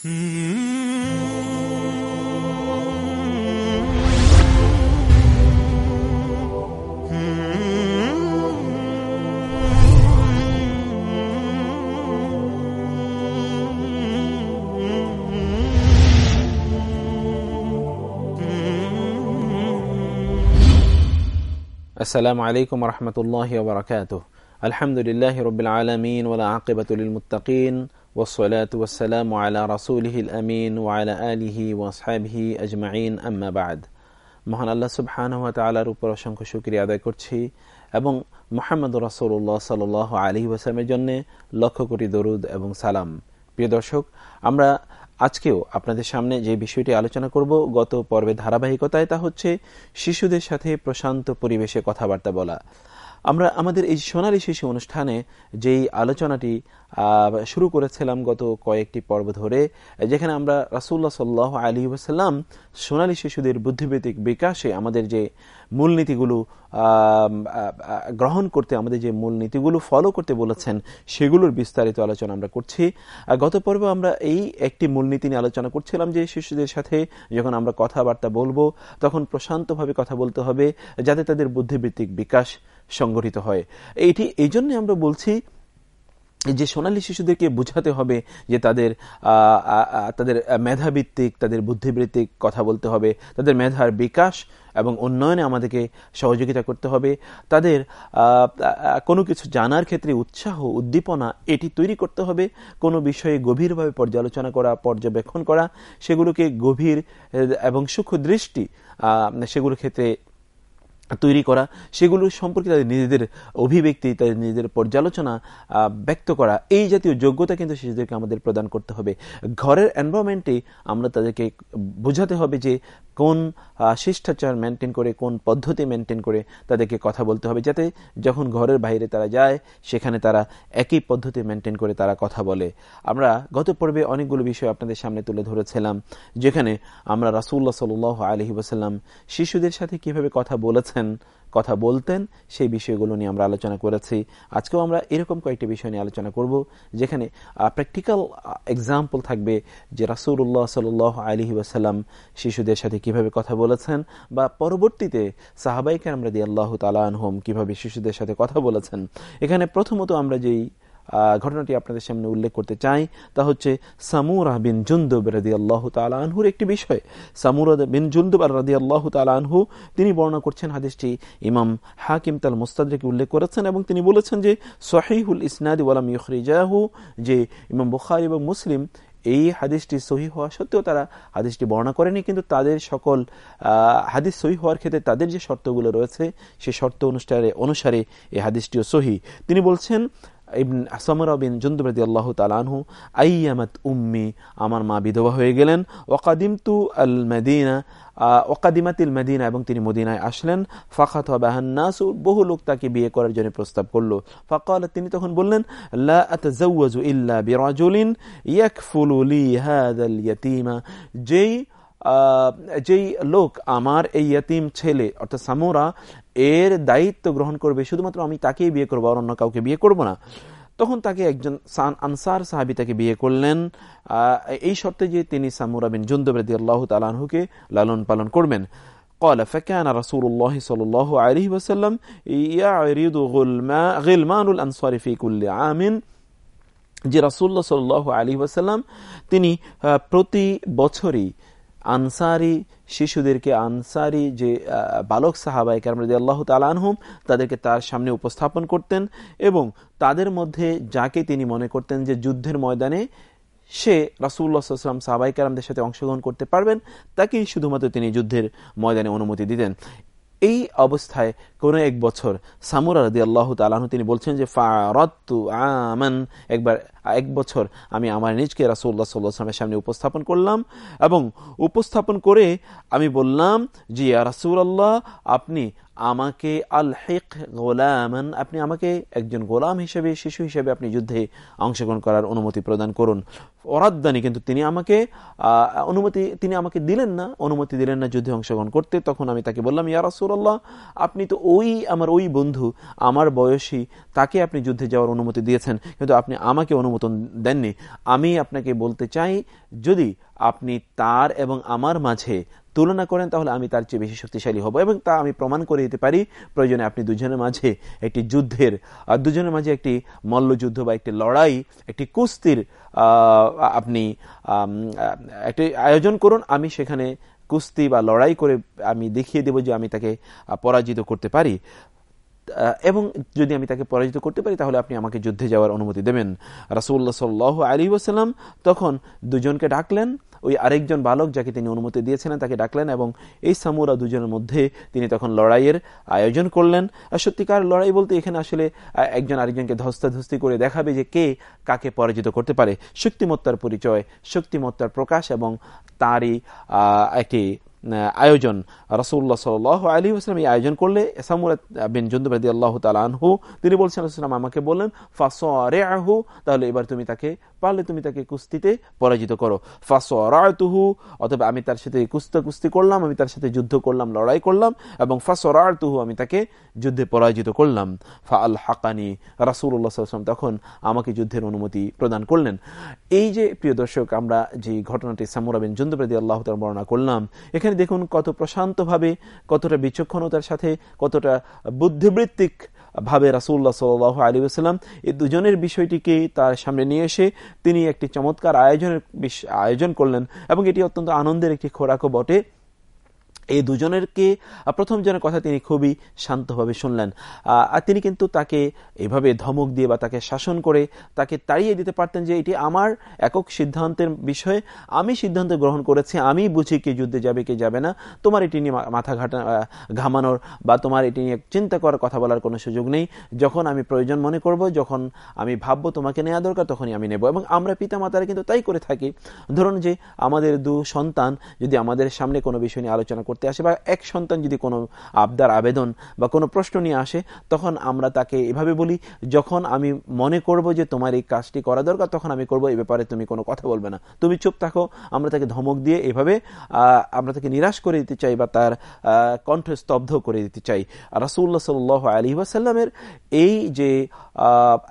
السلام عليكم ورحمة الله وبركاته. الحمد لله رب العالمين ولا عاقبة للمتقين. والصلاة والسلام على رسوله الأمين وعلى آله وأصحابه أجمعين أما بعد মহান আল্লাহ সুবহানাহু ওয়া তাআলার উপর অসংখ্য শুকরিয়া আদায় করছি এবং মোহাম্মদ রাসূলুল্লাহ সাল্লাল্লাহু আলাইহি ওয়াসাল্লামের জন্য লক্ষ কোটি দরুদ এবং সালাম প্রিয় দর্শক আমরা আজকেও আপনাদের সামনে যে বিষয়টি আলোচনা করব গত পর্বে ধারাবাহিকতায় তা হচ্ছে শিশুদের সাথে প্রশান্ত পরিবেশে কথাবার্তা বলা আমরা আমাদের এই সোনালী শিশু অনুষ্ঠানে যেই আলোচনাটি শুরু করেছিলাম গত কয়েকটি পর্ব ধরে, যেখানে আমরা রাসুল্লাহ সাল্লাহ আলী ওসাল্লাম সোনালী শিশুদের বুদ্ধিবৃত্তিক বিকাশে আমাদের যে মূলনীতিগুলো গ্রহণ করতে, আমাদের যে মূলনীতিগুলো ফলো করতে বলেছেন, সেগুলোর বিস্তারিত আলোচনা আমরা করছি। গত পর্বে আমরা এই একটি মূলনীতি নিয়ে আলোচনা করছিলাম যে শিশুদের সাথে যখন আমরা কথাবার্তা বলব, তখন প্রশান্তভাবে কথা বলতে হবে, যাতে তাদের বুদ্ধিবৃত্তিক বিকাশ সংগঠিত হয়। এইটি এই জন্য আমরা বলছি যে সোনালী শিশুদেরকে বুঝাতে হবে যে তাদের তাদের মেধাভিত্তিক, তাদের বুদ্ধিবৃত্তিক কথা বলতে হবে, তাদের মেধার বিকাশ এবং উন্নয়নে আমাদেরকে সহযোগিতা করতে হবে, তাদের কোনো কিছু জানার ক্ষেত্রে উৎসাহ, উদ্দীপনা, এটি তৈরি করতে হবে, কোনো বিষয়ে গভীরভাবে পর্যালোচনা করা, পর্যবেক্ষণ করা, সেগুলোকে গভীর এবং সূক্ষ্ম দৃষ্টি সেগুলোর ক্ষেত্রে তৈরি করা, সেগুলো সম্পর্কে তাদের নিজেদের অভিব্যক্তি, তাদের নিজেদের পর্যালোচনা ব্যক্ত করা, এই জাতীয় যোগ্যতা কিন্তু শিশুদেরকে আমাদের প্রদান করতে হবে। ঘরের এনভায়রনমেন্টে আমরা তাদেরকে বোঝাতে হবে যে কোন শিষ্টাচার মেনটেন করে, কোন পদ্ধতি মেনটেন করে তাদেরকে কথা বলতে হবে, যাতে যখন ঘরের বাইরে তারা যায়, সেখানে তারা একই পদ্ধতি মেনটেন করে তারা কথা বলে। আমরা গত পর্বে অনেকগুলো বিষয় আপনাদের সামনে তুলে ধরেছিলাম, যেখানে আমরা রাসুল্লাহ সাল আলহি ওসাল্লাম শিশুদের সাথে কীভাবে কথা বলেছেন কথা বলতেন, সেই বিষয়গুলো নিয়ে আমরা আলোচনা করেছি। আজকেও আমরা এরকম কয়েকটি বিষয় নিয়ে আলোচনা করব, যেখানে প্র্যাকটিক্যাল এক্সাম্পল থাকবে যে রাসুল্লাহ সাল আলহি ওয়াসাল্লাম শিশুদের সাথে কীভাবে কথা বলেছেন বা পরবর্তীতে সাহাবাইকে আমরা দিয়ে আল্লাহ তালাহম কীভাবে শিশুদের সাথে কথা বলেছেন। এখানে প্রথমত আমরা যেই ঘটনাটি আপনাদের সামনে উল্লেখ করতে চাই, তা হচ্ছে সামুরা বিন জুন্দুব রাদি আল্লাহ তালাহুর একটি বিষয়। সামুরা বিন জুন্দুব আর রাদি আল্লাহ তালাহু তিনি বর্ণনা করছেন হাদিসটি ইমাম হাকিম তাল মুস্তাদকে উল্লেখ করেছেন এবং তিনি বলেছেন যে, সহিহুল ইসনাদি ওয়ালাম ইখরিজাহু যে ইমাম বুখারি এবং মুসলিম এই হাদিসটি সহি হওয়া সত্ত্বেও তারা হাদিসটি বর্ণনা করেনি, কিন্তু তাদের সকল হাদিস সহি হওয়ার ক্ষেত্রে তাদের যে শর্তগুলো রয়েছে সেই শর্ত অনুষ্ঠানে অনুসারে এই হাদিসটিও সহি। তিনি বলছেন ইবন বিন জুন্দুবরদি আল্লাহ তালানহু আইয়ামাত উম্মি আমার মা বিধবা হয়ে গেলেন ওকাদিম তু আল মদিনা ওকাদিমাতিল মদিনা এবং তিনি মদিনায় আসলেন। ফাখাত বাহান্নাস বহু লোক তাকে বিয়ে করার জন্য প্রস্তাব করল। ফাকাল তিনি তখন বললেন, লা আতাজাওয়াজু ইল্লা বিরাজুলিন ইয়াকফুলু লি হাদাল ইয়াতীমা যেই যেই লোক আমার এই ইয়তিম ছেলে, অর্থাৎ সামোরা এর দায়িত্ব গ্রহণ করবে শুধুমাত্র আমি তাকেই বিয়ে করবো আর অন্য কাউকে বিয়ে করব না তখন তাকে একজন আনসার সাহাবি তাকে বিয়ে করলেন এই শর্তে যে তিনি সামুরা বিন জুন্দবরদি আল্লাহ তালাহুকে লালন পালন করবেন قال فكان رسول الله صلى الله عليه وسلم يعرض غلمان الأنصار في كل عام যে রাসুল্লাহ সাল আলী ওয়াসাল্লাম তিনি প্রতি বছরই আনসারি শিশুদেরকে আনসারি যে বালক সাহাবাই কারমদি আল্লাহ তালানহুম তাদেরকে তার সামনে উপস্থাপন করতেন এবং তাদের মধ্যে যাকে তিনি মনে করতেন যে যুদ্ধের ময়দানে সে রাসুল্লাহাম সাহাবাই কারামদের সাথে অংশগ্রহণ করতে পারবেন, তাকেই শুধুমাত্র তিনি যুদ্ধের ময়দানে অনুমতি দিতেন। এই অবস্থায় কোন এক বছর সামুরা রদি আল্লাহ তালাহ তিনি বলছেন যে ফারত্তু আমান, একবার এক বছর আমি আমার নিজকে রাসুল্লাহ সাল্লাহামের সামনে উপস্থাপন করলাম এবং উপস্থাপন করে আমি বললাম যে রাসুল আল্লাহ আপনি আমাকে আল হেক গোলামান, আপনি আমাকে একজন গোলাম হিসেবে, শিশু হিসেবে আপনি যুদ্ধে অংশগ্রহণ করার অনুমতি প্রদান করুন। অরাদ্দানি, কিন্তু তিনি আমাকে অনুমতি, তিনি আমাকে দিলেন না, অনুমতি দিলেন না যুদ্ধে অংশগ্রহণ করতে। তখন আমি তাকে বললাম, ইয়া রাসূলুল্লাহ, আপনি তো ওই, আমার ওই বন্ধু, আমার বয়সী, তাকে আপনি যুদ্ধে যাওয়ার অনুমতি দিয়েছেন, কিন্তু আপনি আমাকে অনুমোদন দেননি। আমি আপনাকে বলতে চাই, যদি আপনি তার এবং আমার মাঝে তুলনা করেন, তাহলে আমি তার চেয়ে বেশি শক্তিশালী হব এবং তা আমি প্রমাণ করে দিতে পারি। প্রয়োজনে আপনি দুজনের মাঝে একটি যুদ্ধের দুজনের মাঝে একটি মল্লযুদ্ধ বা একটি লড়াই, একটি কুস্তির আপনি একটি আয়োজন করুন। আমি সেখানে কুস্তি বা লড়াই করে আমি দেখিয়ে দেব যে আমি তাকে পরাজিত করতে পারি। এবং যদি আমি তাকে পরাজিত করতে পারি, তাহলে আপনি আমাকে যুদ্ধে যাওয়ার অনুমতি দেবেন। রাসুল্লাহ সাল্লাহ আলী ওসাল্লাম তখন দুজনকে ডাকলেন। ওই আরেকজন বালক যাকে তিনি অনুমতি দিয়েছিলেন, তাকে ডাকলেন এবং এই সামুরা দুজনের মধ্যে তিনি তখন লড়াইয়ের আয়োজন করলেন। আর সত্যিকার লড়াই বলতে এখানে আসলে একজন আরেকজনকে ধস্তাধস্তি করে দেখাবে যে কে কাকে পরাজিত করতে পারে। শক্তিমত্তার পরিচয়, শক্তিমত্তার প্রকাশ এবং তারই একটি আয়োজন। রসুল্লাহ সাল আলী আসলাম এই আয়োজন করলে সামুর বিন জন্দুবাদি আল্লাহ তালহু তিনি বলছেন আমাকে বললেন ফাসরে আহু তাহলে এবার তুমি তাকে, পারলে তুমি তাকে কুস্তিতে পরাজিত করো। ফাসরাতুহু অথবা আমি তার সাথে কুস্ত কুস্তি করলাম, আমি তার সাথে যুদ্ধ করলাম, লড়াই করলাম, এবং ফাসরাতুহু আমি তাকে যুদ্ধে পরাজিত করলাম। ফা আল হাকানি রাসুল্লাহ সাল্লাম তখন আমাকে যুদ্ধের অনুমতি প্রদান করলেন। এই যে, প্রিয় দর্শক, আমরা যে ঘটনাটি সামুরা বিন জন্দুবাদি আল্লাহ বর্ণনা করলাম, এখানে এখানে দেখুন কত প্রশান্তভাবে, কতটা বিচক্ষণতার সাথে, কতটা বুদ্ধিবৃত্তিক ভাবে রাসুল্লাহ সাল আলী আসসালাম এই দুজনের বিষয়টিকে তার সামনে নিয়ে এসে তিনি একটি চমৎকার আয়োজনের আয়োজন করলেন এবং এটি অত্যন্ত আনন্দের একটি খোরাকও বটে। এই দুজনেরকে প্রথম জনের কথা তিনি খুবই শান্তভাবে শুনলেন। আর তিনি কিন্তু তাকে এভাবে ধমক দিয়ে বা তাকে শাসন করে তাকে তাড়িয়ে দিতে পারতেন যে এটি আমার একক সিদ্ধান্তের বিষয়ে, আমি সিদ্ধান্ত গ্রহণ করেছি, আমি বুঝি কে যুদ্ধে যাবে, কে যাবে না, তোমার এটি নিয়ে মাথা ঘাটা ঘামানোর বা তোমার এটি নিয়ে চিন্তা করার কথা বলার কোনো সুযোগ নেই। যখন আমি প্রয়োজন মনে করব, যখন আমি ভাববো তোমাকে নেওয়া দরকার, তখনই আমি নেব। এবং আমরা পিতা মাতারা কিন্তু তাই করে থাকি। ধরুন যে আমাদের দু সন্তান যদি আমাদের সামনে কোনো বিষয় নিয়ে আলোচনা করতে করতে আসে বা এক সন্তান যদি কোনো আবদার, আবেদন বা কোনো প্রশ্ন নিয়ে আসে, তখন আমরা তাকে এভাবে বলি, যখন আমি মনে করব যে তোমার এই কাজটি করা দরকার, তখন আমি করব এই ব্যাপারে তুমি কোনো কথা বলবে না। তুমি চুপ থাকো, আমরা তাকে ধমক দিয়ে এভাবে আমরা তাকে নিরাশ করে দিতে চাই বা তার কণ্ঠ স্তব্ধ করে দিতে চাই। রাসুল্লাহ সাল আলী ওয়াসাল্লামের এই যে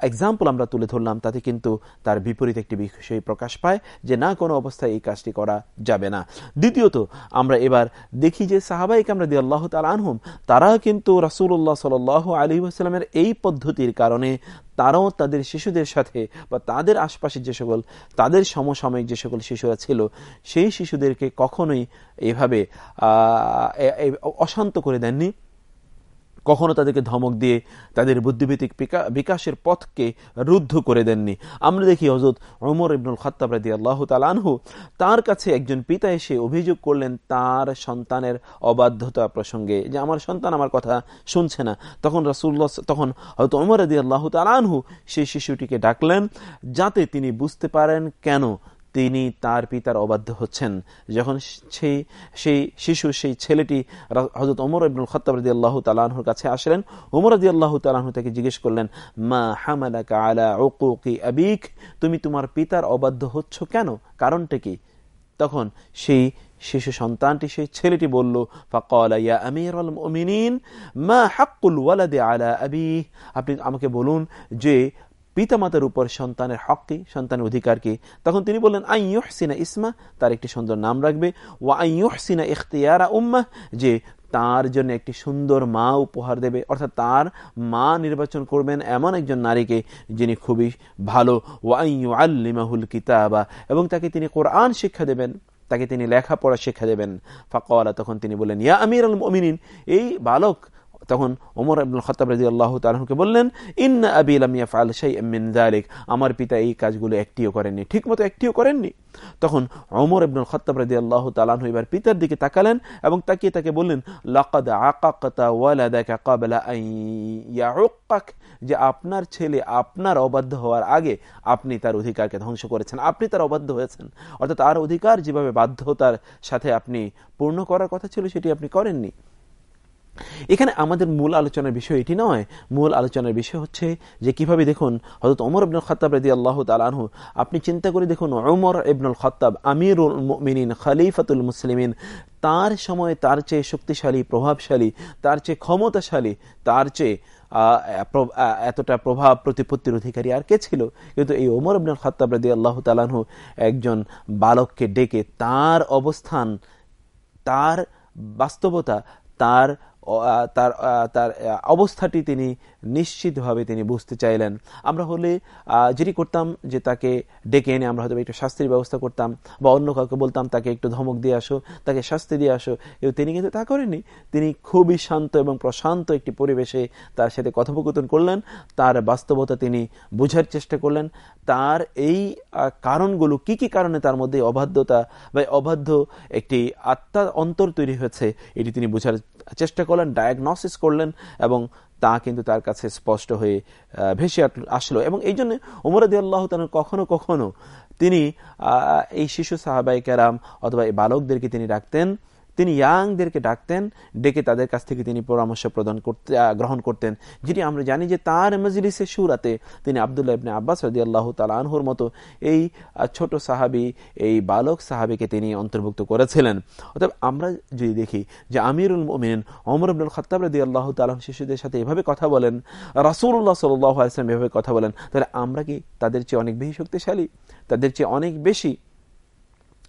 এক্সাম্পল আমরা তুলে ধরলাম, তাতে কিন্তু তার বিপরীত একটি বিষয় প্রকাশ পায় যে, না, কোনো অবস্থায় এই কাজটি করা যাবে না। দ্বিতীয়ত, আমরা এবার দেখি যে সাহাবাই কামরা দিয়ে আল্লাহ আনহুম তারা কিন্তু রাসুল্লাহ সাল আলী আসসালামের এই পদ্ধতির কারণে তারাও তাদের শিশুদের সাথে বা তাদের আশপাশের যে সকল, তাদের সমসাময়িক যে সকল শিশুরা ছিল, সেই শিশুদেরকে কখনোই এভাবে অশান্ত করে দেননি। কখনো তাদেরকে ধমক দিয়ে তাদের বুদ্ধিভিত্তিক বিকাশের পথকে রুদ্ধ করে দেননি। আমরা দেখি হজরত অমর ইবনুল খত্তাব রাদি আল্লাহ তালানহু তার কাছে একজন পিতা এসে অভিযোগ করলেন তার সন্তানের অবাধ্যতা প্রসঙ্গে যে, আমার সন্তান আমার কথা শুনছে না। তখন রাসুল্লাহ তখন হয়তো অমর রাদি আল্লাহ তালানহু সেই শিশুটিকে ডাকলেন যাতে তিনি বুঝতে পারেন কেন তিনি তার পিতার অবাধ্য হচ্ছেন। যখন সেই সেই শিশু, সেই ছেলেটি হজরত ওমর ইবনুল খত্তাব রদি আল্লাহ তালাহুর কাছে আসলেন, ওমর রদি আল্লাহ তালাহু তাকে জিজ্ঞেস করলেন, মা হামালাকা আলা ওকুকি আবিক? তুমি তোমার পিতার অবাধ্য হচ্ছ কেন? কারণটা কি? তখন সেই শিশু সন্তানটি, সেই ছেলেটি বলল, ফাকাল ইয়া মা আবি আপনি আমাকে বলুন যে পিতামাতার উপর সন্তানের হক কি, সন্তানের অধিকার কি? তখন তিনি বললেন আই ইউহসিনা ইসমা তার একটি সুন্দর নাম রাখবে। ও আই ইউহসিনা ইখতিয়ারা উম্মা যে তার জন্য একটি সুন্দর মা উপহার দেবে। অর্থাৎ তার মা নির্বাচন করবেন এমন একজন নারীকে যিনি খুবই ভালো। ওয়াইউ আল্লিমাহুল কিতাবা এবং তাকে তিনি কোরআন শিক্ষা দেবেন। তাকে তিনি লেখাপড়া শিক্ষা দেবেন। ফাঁকা তখন তিনি বললেন, ইয়া আমির আল মমিনিন এই বালক তখন ওমর আব্দুল খতাব রাজি আল্লাহ তালকে বললেন, ইন্না আবিল ফাল শাই মিন জালিক আমার পিতা এই কাজগুলো একটিও করেননি ঠিক মতো একটিও করেননি। তখন অমর আব্দুল খত্তাব রাজি আল্লাহ তালানহ এবার পিতার দিকে তাকালেন এবং তাকিয়ে তাকে বললেন, লাকাদ আকাকতা ওয়ালাদাকা কাবলা ইয়াউক্কাক। যে আপনার ছেলে আপনার অবাধ্য হওয়ার আগে আপনি তার অধিকারকে ধ্বংস করেছেন, আপনি তার অবাধ্য হয়েছেন। অর্থাৎ তার অধিকার যেভাবে বাধ্যতার সাথে আপনি পূর্ণ করার কথা ছিল সেটি আপনি করেননি। এখানে আমাদের মূল আলোচনার বিষয় এটি নয়। মূল আলোচনার বিষয় হচ্ছে যে কীভাবে দেখুন হজরত অমর ইবনুল খত্তাব রাজি আল্লাহ তালানহু আপনি চিন্তা করে দেখুন অমর ইবনুল খত্তাব আমিরুল মিনিন খালিফাতুল মুসলিমিন, তার সময় তার চেয়ে শক্তিশালী, প্রভাবশালী, তার চেয়ে ক্ষমতাশালী, তার চেয়ে এতটা প্রভাব প্রতিপত্তির অধিকারী আর কে ছিল? কিন্তু এই ওমর আব্দুল খত্তাব রাদি আল্লাহ তালানহু একজন বালককে ডেকে তার অবস্থান, তার বাস্তবতা, তার তার তার অবস্থাটি তিনি নিশ্চিতভাবে তিনি বুঝতে চাইলেন। আমরা হলে যেটি করতাম যে তাকে ডেকে এনে আমরা হয়তো একটু শাস্তির ব্যবস্থা করতাম বা অন্য কাউকে বলতাম, তাকে একটু ধমক দিয়ে আসো, তাকে শাস্তি দিয়ে আসো। কিন্তু তিনি কিন্তু তা করেনি তিনি খুবই শান্ত এবং প্রশান্ত একটি পরিবেশে তার সাথে কথোপকথন করলেন। তার বাস্তবতা তিনি বুঝার চেষ্টা করলেন। তার এই কারণগুলো কি কি কারণে তার মধ্যে অবাধ্যতা বা অবাধ্য একটি আত্মার অন্তর তৈরি হয়েছে, এটি তিনি বোঝার চেষ্টা করলেন ডায়াগনোসিস করলেন এবং তা কিন্তু তার কাছে স্পষ্ট হয়ে ভেসে আসলো। এবং এই জন্য উমরদি আল্লাহ কখনো কখনো তিনি এই শিশু সাহাবাই কেরাম অথবা এই বালকদেরকে তিনি রাখতেন তিনি ইয়াংদেরকে ডাকতেন, ডেকে তাদের কাছ থেকে তিনি পরামর্শ প্রদান করতে গ্রহণ করতেন, যেটি আমরা জানি যে তার মজলিসে সুরাতে তিনি আবদুল্লাহ ইবনে আব্বাস রদি আল্লাহ তালানহুর মতো এই ছোট সাহাবি, এই বালক সাহাবিকে তিনি অন্তর্ভুক্ত করেছিলেন। অর্থাৎ আমরা যদি দেখি যে আমিরুল মমিন অমর আব্দুল খত্তাব রদি আল্লাহ তালাহ শিশুদের সাথে এভাবে কথা বলেন রাসুল্লাহ সাল্লাহ আসলাম এভাবে কথা বলেন, তাহলে আমরা কি তাদের চেয়ে অনেক বেশি শক্তিশালী? তাদের চেয়ে অনেক বেশি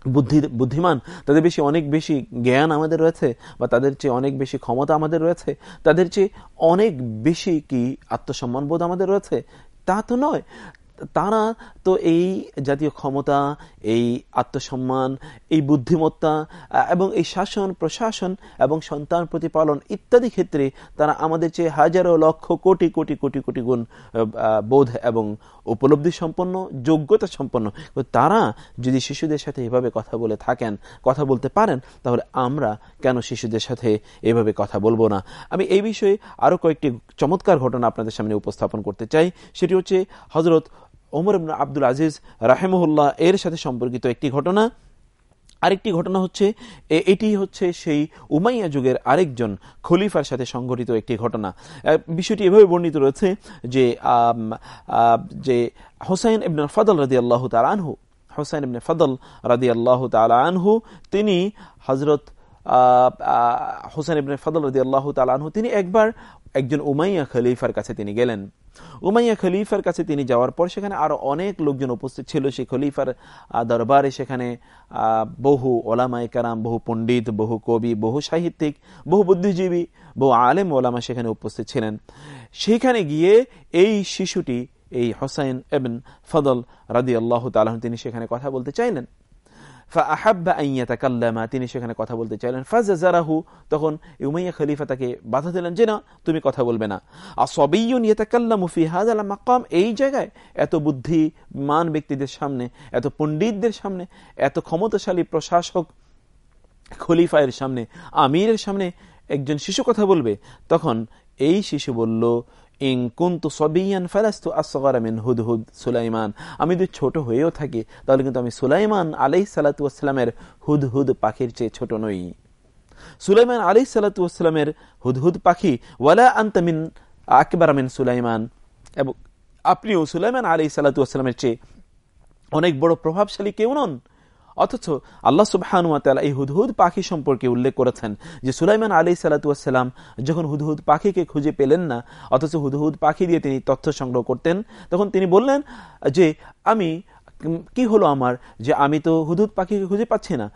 বুদ্ধি, বুদ্ধিমান, তাদের বেশি অনেক বেশি জ্ঞান আমাদের রয়েছে, বা তাদের চেয়ে অনেক বেশি ক্ষমতা আমাদের রয়েছে, তাদের চেয়ে অনেক বেশি কি আত্মসম্মান বোধ আমাদের রয়েছে, তা তো নয়। তারা তো এই জাতীয় ক্ষমতা, এই আত্মসম্মান, এই বুদ্ধিমত্তা এবং এই শাসন, প্রশাসন এবং সন্তান প্রতিপালন ইত্যাদি ক্ষেত্রে তারা আমাদের চেয়ে হাজারো লক্ষ কোটি কোটি কোটি কোটি গুণ বোধ এবং উপলব্ধি সম্পন্ন, যোগ্যতা সম্পন্ন। তারা যদি শিশুদের সাথে এভাবে কথা বলে থাকেন, কথা বলতে পারেন, তাহলে আমরা কেন শিশুদের সাথে এভাবে কথা বলব না? আমি এই বিষয়ে আরও কয়েকটি চমৎকার ঘটনা আপনাদের সামনে উপস্থাপন করতে চাই। সেটি হচ্ছে হজরত ওমর আব্দুল আজিজ রাহেমুল্লাহ এর সাথে সম্পর্কিত একটি ঘটনা। আরেকটি ঘটনা হচ্ছে এটি হচ্ছে সেই উমাইয়া যুগের আরেকজন খলিফার সাথে সংঘটিত একটি ঘটনা। বিষয়টি এভাবে বর্ণিত রয়েছে যে যে হোসাইন ইবন ফদল রাদি আল্লাহ আনহু, হোসাইন ইবনে ফদল রাদি আল্লাহ আনহু, তিনি হজরত হোসেন ইবনে ফদল রদি আল্লাহ তালানহু তিনি একবার একজন উমাইয়া খলিফার কাছে তিনি গেলেন। উমাইয়া খলিফার কাছে তিনি যাওয়ার পর সেখানে আরও অনেক লোকজন উপস্থিত ছিল। সেই খলিফার দরবারে সেখানে বহু ওলামাই কারাম, বহু পণ্ডিত, বহু কবি, বহু সাহিত্যিক, বহু বুদ্ধিজীবী, বহু আলেম ওলামা সেখানে উপস্থিত ছিলেন। সেখানে গিয়ে এই শিশুটি, এই হোসাইন এবেন ফদল রাদি আল্লাহ তালাহ তিনি সেখানে কথা বলতে চাইলেন। তিনি সেখানে কথা বলতে চাইলেন। ফাজারাহু তখন উমাইয়া খলিফা তাকে বাধা দিলেন যে, না, তুমি কথা বলবে না। মাকাম, এই জায়গায় এত বুদ্ধিমান ব্যক্তিদের সামনে, এত পণ্ডিতদের সামনে, এত ক্ষমতাশালী প্রশাসক খলিফায়ের সামনে, আমিরের সামনে একজন শিশু কথা বলবে? তখন এই শিশু বলল ইং হুদহুদ সুলাইমান। আমি যদি ছোট হয়েও থাকি, তাহলে কিন্তু আমি সুলাইমান আলাই সালাতামের হুদহুদ পাখির চেয়ে ছোট নই। সুলাইমান আলাই সালাতামের হুদহুদ পাখি, ওয়ালা আন্তমিন আকবর আমিন সুলাইমান। এবং আপনিও সুলাইমান আলাই সালাতামের চেয়ে অনেক বড় প্রভাবশালী কেউ নন। অথচ আল্লাহ সুবাহানুয়াতালা এই হুদহুদ পাখি সম্পর্কে উল্লেখ করেছেন যে সুলাইমান আলী সালাতাম যখন হুদহুদ পাখিকে খুঁজে পেলেন না, অথচ হুদহুদ পাখি দিয়ে তিনি তথ্য সংগ্রহ করতেন, তখন তিনি বললেন যে, আমি কি হলো আমার যে আমি তো হুদুদ পাখিকে খুঁজে পাচ্ছি না?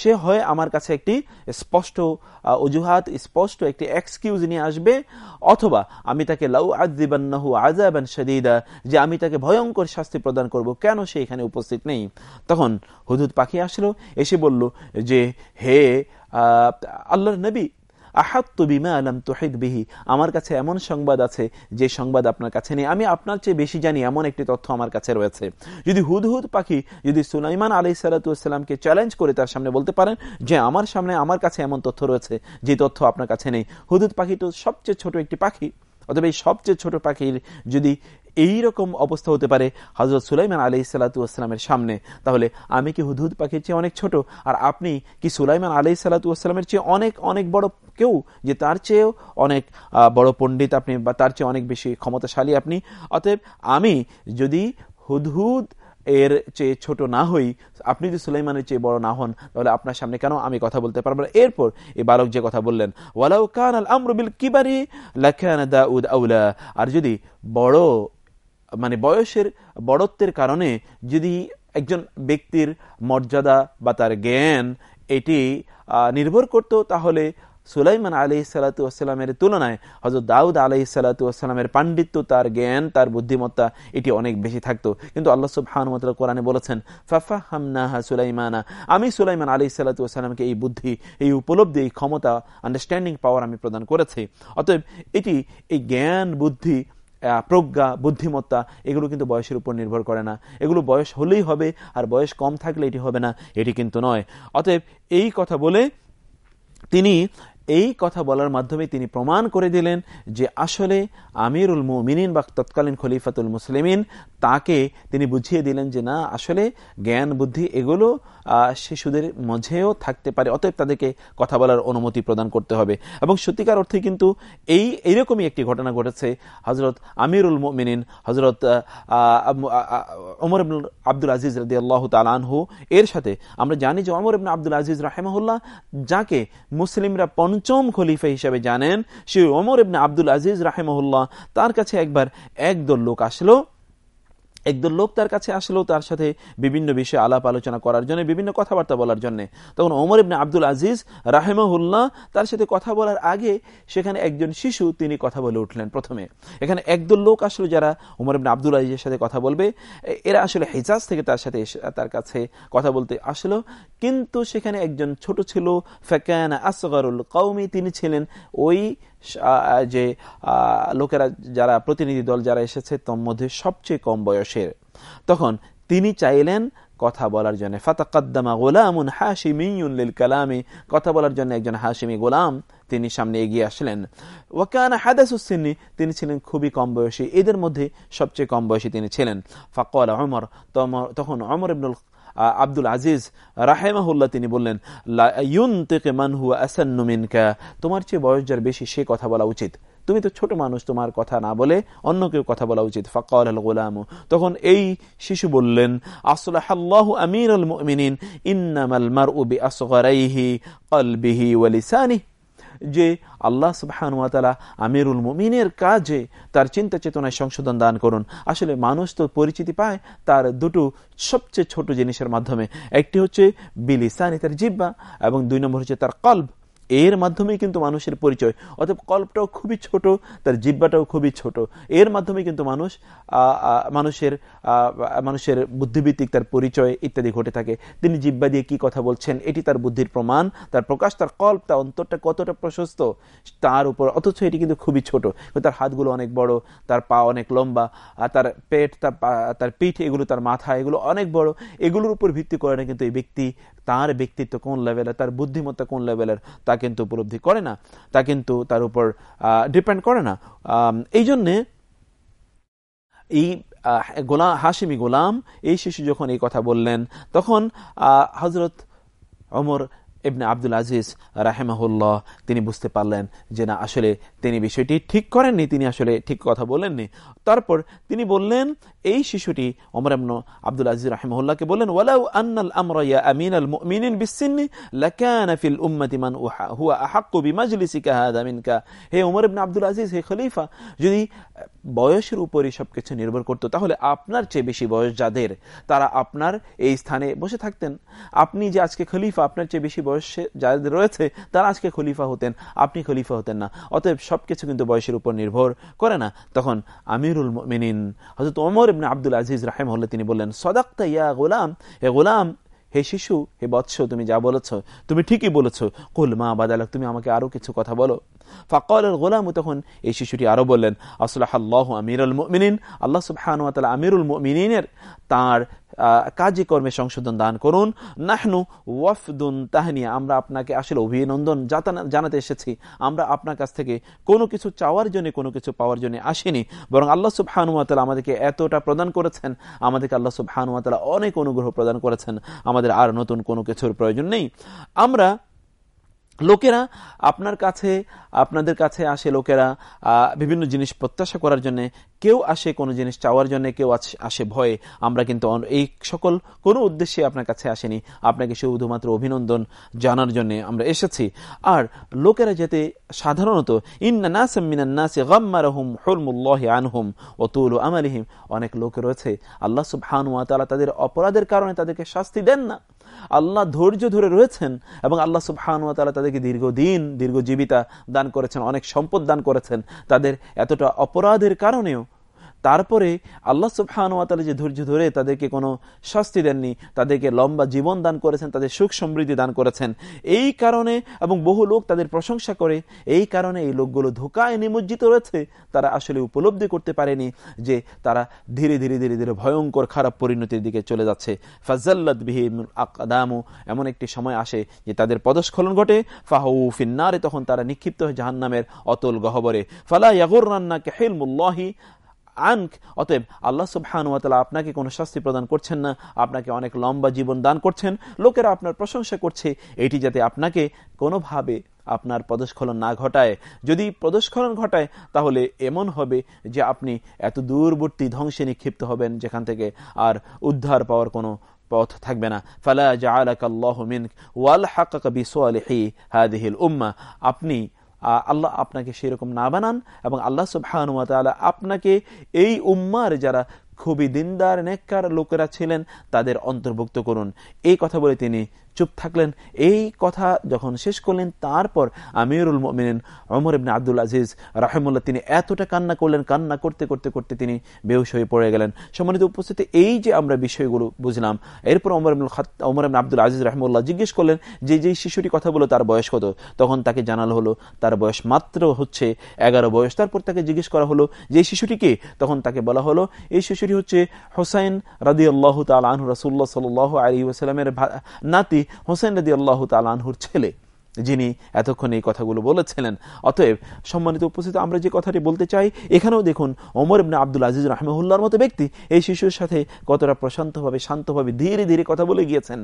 সে হয় আমার কাছে একটি স্পষ্ট অজুহাত, স্পষ্ট একটি এক্সকিউজ নিয়ে আসবে, অথবা আমি তাকে লাউ আদিবান্নাহু আজাবান সদিদা যে আমি তাকে ভয়ঙ্কর শাস্তি প্রদান করব, কেন সে এখানে উপস্থিত নেই? তখন হুদুদ পাখি আসলো, এসে বলল যে, হে আল্লাহর নবী আহাত্ত বিমা আলম তোহিদ বিহি। আমার কাছে এমন সংবাদ আছে, যে সংবাদ আপনার কাছে নেই। আমি আপনার চেয়ে বেশি জানি, এমন একটি তথ্য আমার কাছে রয়েছে। যদি হুদহুদ পাখি, যদি সুলাইমান আলি সালাতামকে চ্যালেঞ্জ করে তার সামনে বলতে পারেন যে, আমার সামনে আমার কাছে এমন তথ্য রয়েছে, যে তথ্য আপনার কাছে নেই। হুদহুদ পাখি তো সবচেয়ে ছোট একটি পাখি। অথবা এই সবচেয়ে ছোট পাখির যদি এই রকম অবস্থা হতে পারে হজরত সুলাইমান আলি সাল্লাতামের সামনে, তাহলে আমি কি হুদহুদ পাখির চেয়ে অনেক ছোট? আর আপনি কি সুলাইমান আলি সাল্লাতামের চেয়ে অনেক অনেক বড় কেউ? যে তার চেয়েও অনেক বড় পণ্ডিত আপনি বা তার চেয়ে অনেক বেশি ক্ষমতাশালী আপনি? অতএব আমি যদি হুদহুদ এর চেয়ে ছোট না হই, আপনি যদি সুলাইমানের চেয়ে বড় না হন, তাহলে আপনার সামনে কেন আমি কথা বলতে পারব না? এরপর এই বালক যে কথা বললেন, ওয়ালাউ কান আল আমরুবিল কিবারি দাউদ আউলা। আর যদি বড় মানে বয়সের বড়ত্বের কারণে যদি একজন ব্যক্তির মর্যাদা বা তার জ্ঞান এটি নির্ভর করত, তাহলে সুলাইমান আলি সালাতামের তুলনায় হজরত দাউদ আলি সালাতামের পাণ্ডিত্য, তার জ্ঞান, তার বুদ্ধিমত্তা, এটি অনেক বেশি থাকতো। কিন্তু আল্লাহ সুবহানুমত কোরআনে বলেছেন ফাফা হামনাহা সুলাইমানা। আমি সুলাইমান আলি সালাতামকে এই বুদ্ধি, এই উপলব্ধি, এই ক্ষমতা আন্ডারস্ট্যান্ডিং পাওয়ার আমি প্রদান করেছি। অতএব এটি, এই জ্ঞান, বুদ্ধি প্রজ্ঞা, বুদ্ধিমত্তা, এগুলো কিন্তু বয়সের উপর নির্ভর করে না। এগুলো বয়স হলেই হবে, আর বয়স কম থাকলে এটি হবে না, এটি কিন্তু নয়। অতএব এই কথা বলে তিনি এই কথা বলার মাধ্যমে তিনি প্রমাণ করে দিলেন যে আসলে আমিরুল মুমিনিন বা তৎকালীন খলিফাতুল মুসলিমিন তাকে তিনি বুঝিয়ে দিলেন যে না, আসলে জ্ঞান, বুদ্ধি এগুলো শিশুদের মধ্যেও থাকতে পারে। অতএব তাদেরকে কথা বলার অনুমতি প্রদান করতে হবে। এবং সত্যিকার অর্থে কিন্তু এই, এইরকমই একটি ঘটনা ঘটেছে হজরত আমিরুল মিনিন হজরত ওমর আব্দুল আজিজ রদি আল্লাহ তালানহু এর সাথে আমরা জানি যে অমর ইবন আব্দুল আজিজ রাহেমহুল্লাহ, যাকে মুসলিমরা পঞ্চম খলিফা হিসাবে জানেন সে ওমর ইবনে আব্দুল আজিজ রাহেমহুল্লাহ, তার কাছে একবার একদল লোক আসলো। একদল লোক তার কাছে আসলো তার সাথে বিভিন্ন বিষয়ে আলাপ আলোচনা করার জন্য, বিভিন্ন কথাবার্তা বলার জন্য। তখন ওমর ইবনে আব্দুল আজিজ রাহেমহুল্লাহ তার সাথে কথা বলার আগে সেখানে একজন শিশু তিনি কথা বলে উঠলেন প্রথমে। এখানে একদল লোক আসলো যারা ওমর ইবনে আব্দুল আজিজের সাথে কথা বলবে। এরা আসলে হেজাজ থেকে তার সাথে তার কাছে কথা বলতে আসলো। কিন্তু সেখানে একজন ছোট ছিল, ফেকান আসগরুল কৌমি তিনি ছিলেন ওই যে লোকেরা যারা প্রতিনিধি দল যারা এসেছে তোর মধ্যে সবচেয়ে কম বয়সের। তখন তিনি চাইলেন কথা বলার জন্য। ফাতাকাদ্দামা গোলামুন হাসিমিউল কালামি। কথা বলার জন্য একজন হাসিমি গোলাম তিনি সামনে এগিয়ে আসলেন। ওয়াকানা হাদাসুসিনী তিনি ছিলেন খুবই কম বয়সী। এদের মধ্যে সবচেয়ে কম বয়সী তিনি ছিলেন। ফাকল অমর তখন অমর ইবনুল আব্দুল আজিজ রাহেমাহুল্লাহ তিনি বললেন ইউন থেকে মানহু আসান্নুমিনকা তোমার চেয়ে বয়স যার বেশি, সে কথা বলা উচিত। তুমি তো ছোট মানুষ, তোমার কথা না বলে অন্য কেউ কথা বলা উচিত। ফকাল তখন এই শিশু বললেন আসলাহ আমির মার উবি ওয়ালিসানি যে আল্লাহ সুবাহানুয়াতালা আমিরুল মুমিনের কাজে তার চিন্তা চেতনায় সংশোধন দান করুন। আসলে মানুষ তো পরিচিতি পায় তার দুটো সবচেয়ে ছোট জিনিসের মাধ্যমে। একটি হচ্ছে বিলিসানি তার জিব্বা এবং দুই নম্বর হচ্ছে তার কল্প এর মাধ্যমেই কিন্তু মানুষের পরিচয়। অতএব কল্পটাও খুবই ছোট, তার জিব্বাটাও খুবই ছোট। এর মাধ্যমে কিন্তু মানুষ মানুষের মানুষের বুদ্ধিভিত্তিক তার পরিচয় ইত্যাদি ঘটে থাকে। তিনি জিব্বা দিয়ে কি কথা বলছেন, এটি তার বুদ্ধির প্রমাণ, তার প্রকাশ, তার কল্প, তার অন্তরটা কতটা প্রশস্ত, তার উপর, অথচ এটি কিন্তু খুবই ছোট। তার হাতগুলো অনেক বড়, তার পা অনেক লম্বা, আর তার পেট, তার তার পিঠ, এগুলো তার মাথা, এগুলো অনেক বড়। এগুলোর উপর ভিত্তি করে না কিন্তু এই ব্যক্তি তার ব্যক্তিত্ব কোন লেভেলের তার বুদ্ধিমত্তা কোন লেভেলের তা কিন্তু উপলব্ধি করে না, তা কিন্তু তার উপর ডিপেন্ড করে না। এই জন্যে এই গোলাম হাসিমি গোলাম, এই শিশু যখন এই কথা বললেন, তখন হজরত অমর ইবনে আব্দুল আজিজ রাহেমাহুল্লাহ, তিনি বুঝতে পারলেন যে না, আসলে তিনি বিষয়টি ঠিক করেননি, তিনি আসলে ঠিক কথা বলেননি তারপর তিনি বললেন, এই শিশুটি ওমর ইবন আব্দুল আজিজ রাহেমাহুল্লাহকে বললেন, ওয়ালাউ আন্নাল আমরা ইয়া আমিন আল মুমিনিন বিসসিন্নি লাকানা ফিল উম্মতি মান হুয়া আহাক্কু বিমাজলিসিকা হাদা মিনকা। হে ওমর ইবনে আব্দুল আজিজ, হে খলিফা, যদি বয়সের উপরই সবকিছু নির্ভর করতো, তাহলে আপনার চেয়ে বেশি বয়স যাদের? তারা আপনার এই স্থানে বসে থাকতেন। আপনি যে আজকে খলিফা, আপনার চেয়ে বেশি বয়সে যাদের রয়েছে, তারা আজকে খলিফা হতেন। আপনি খলিফা হতেন না। অতএব সবকিছু কিন্তু বয়সের উপর নির্ভর করে না। তখন আমিরুল মিনিন হজরত ওমর ইবনে আব্দুল আজিজ রাহেম হলে তিনি বললেন, সদাক্তা ইয়া গোলাম, হে গোলাম, হে শিশু, হে বৎস, তুমি যা বলেছ, তুমি ঠিকই বলেছ। কুল মা বাদালক, তুমি আমাকে আরও কিছু কথা বলো। ফাকল গোলাম তখন এই শিশুটি আরও বললেন আসলাহ আল্লাহ আমিরুল মিনিন আল্লাহ সুবহান আমিরুল মিনিনের তার কাজে কর্মে সংশোধন দান করুন। নাহনু ওয়াফদুন তাহনিয়া, আমরা আপনাকে আসলে অভিনন্দন জানাতে এসেছি। আমরা আপনার কাছ থেকে কোনো কিছু চাওয়ার জন্য, কোনো কিছু পাওয়ার জন্য আসিনি। বরং আল্লাহ সুবহানুয়াতালা আমাদেরকে এতটা প্রদান করেছেন। আমাদেরকে আল্লাহ সুবহানুয়াতালা অনেক অনুগ্রহ প্রদান করেছেন। আমাদের আর নতুন কোনো কিছুর প্রয়োজন নেই। আমরা লোকেরা আপনার কাছে, আপনাদের কাছে আসে লোকেরা বিভিন্ন জিনিস প্রত্যাশা করার জন্য, কেউ আসে কোনো জিনিস চাওয়ার জন্য, কেউ আসে ভয়ে। আমরা কিন্তু এই সকল কোনো উদ্দেশ্যে আপনার কাছে আসেনি। আপনাকে শুধুমাত্র অভিনন্দন জানার জন্য আমরা এসেছি। আর লোকেরা যেতে সাধারণত আনহুম ও তুল আমালিহিম অনেক লোক রয়েছে। আল্লাহ সুবহানুয়া তালা তাদের অপরাধের কারণে তাদেরকে শাস্তি দেন না। আল্লাহ ধৈর্য ধরে রয়েছেন এবং আল্লাহ সুবহানুয়া তাদেরকে দীর্ঘদিন দীর্ঘজীবিতা দান করেছেন, অনেক সম্পদ দান করেছেন। তাদের এতটা অপরাধের কারণেও তারপরে আল্লাহ সুবহানুয়াতালা যে ধৈর্য ধরে তাদেরকে কোনো শাস্তি দেননি, তাদেরকে লম্বা জীবন দান করেছেন, তাদের সুখ সমৃদ্ধি দান করেছেন। এই কারণে এবং বহু লোক তাদের প্রশংসা করে, এই কারণে এই লোকগুলো ধোকায় নিমজ্জিত রয়েছে, তারা আসলে উপলব্ধি করতে পারেনি যে তারা ধীরে ধীরে ধীরে ধীরে ভয়ঙ্কর খারাপ পরিণতির দিকে চলে যাচ্ছে। ফাজাল্লাদ বিহিম আকাদামু, এমন একটি সময় আসে যে তাদের পদস্খলন ঘটে, ফাহু ফিন্নারে, তখন তারা নিক্ষিপ্ত হয় জাহান্নামের অতল গহবরে। ফালা ইয়াগুর রান্না কেহিলমুল্লাহি আনক, অতএব আল্লাহ সুবহানুয়াতালা আপনাকে কোনো শাস্তি প্রদান করছেন না, আপনাকে অনেক লম্বা জীবন দান করছেন, লোকেরা আপনার প্রশংসা করছে, এটি যাতে আপনাকে কোনোভাবে আপনার পদস্খলন না ঘটায়। যদি পদস্খলন ঘটায়, তাহলে এমন হবে যে আপনি এত দূরবর্তী ধ্বংসে নিক্ষিপ্ত হবেন, যেখান থেকে আর উদ্ধার পাওয়ার কোনো পথ থাকবে না। ফালা জাআলাকাল্লাহু ওয়াল হাক্কাকা বিসালিহি হাদিহিল উম্মাহ আপনি আল্লাহ আপনাকে সেরকম না বানান এবং আল্লাহ সুবাহানুয়াতালা আপনাকে এই উম্মার যারা খুবই দিনদার, নেককার লোকেরা ছিলেন, তাদের অন্তর্ভুক্ত করুন। এই কথা বলে তিনি চুপ থাকলেন। এই কথা যখন শেষ করলেন, তারপর আমিরুল মিন অমর ইবনে আব্দুল আজিজ রাহেমুল্লাহ তিনি এতটা কান্না করলেন, কান্না করতে করতে করতে তিনি বেউস হয়ে পড়ে গেলেন। সম্মানিত উপস্থিতি, এই যে আমরা বিষয়গুলো বুঝলাম, এরপর অমর অমর ইবনে আব্দুল আজিজ রাহমুল্লাহ জিজ্ঞেস করলেন যে যে শিশুটি কথা বলো তার বয়স কত? তখন তাকে জানালো হলো, তার বয়স মাত্র হচ্ছে এগারো বয়স। তারপর তাকে জিজ্ঞেস করা হলো, যে শিশুটিকে তখন তাকে বলা হলো, এই শিশুটি হচ্ছে হোসাইন রাদি আল্লাহ তাল আনহু রাসুল্লাহ সাল আলী ওসালামের নাতি হোসেন রদি আল্লাহ তালানহুর ছেলে, যিনি এতক্ষণ এই কথাগুলো বলেছিলেন। অতএব, সম্মানিত উপস্থিত, আমরা যে কথাটি বলতে চাই, এখানেও দেখুন, ওমর ইবনে আব্দুল আজিজ রাহমহুল্লার মতো ব্যক্তি, এই শিশুর সাথে কতটা প্রশান্তভাবে, শান্তভাবে, ধীরে ধীরে কথা বলে গিয়েছেন।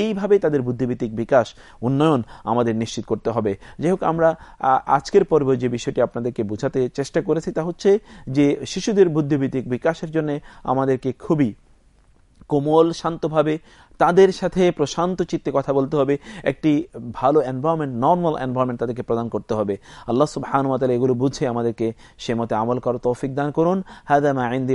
এইভাবে তাদের বুদ্ধিভিত্তিক বিকাশ, উন্নয়ন আমাদের নিশ্চিত করতে হবে। যাই হোক, আমরা আজকের পর্বে যে বিষয়টি আপনাদেরকে বোঝাতে চেষ্টা করেছি তা হচ্ছে যে, শিশুদের বুদ্ধিভিত্তিক বিকাশের জন্য আমাদেরকে খুবই কোমল, শান্তভাবে তাদের সাথে প্রশান্ত চিত্তে কথা বলতে হবে। একটি ভালো এনভায়রনমেন্ট নর্মাল এনভায়রনমেন্ট তাদেরকে প্রদান করতে হবে। আল্লাহ সুবহানুয়াতাল এগুলো বুঝে আমাদেরকে সে মতে আমল করার তৌফিক দান করুন। হাদামা আইন্দি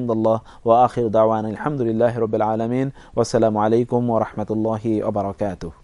ইনদাল্লাহ ওয়া আখির দাওয়ান আলহামদুলিল্লাহি রাব্বিল আলামিন। ওয়া আসসালামু আলাইকুম ওয়া রাহমাতুল্লাহি ওয়া বারাকাতুহু।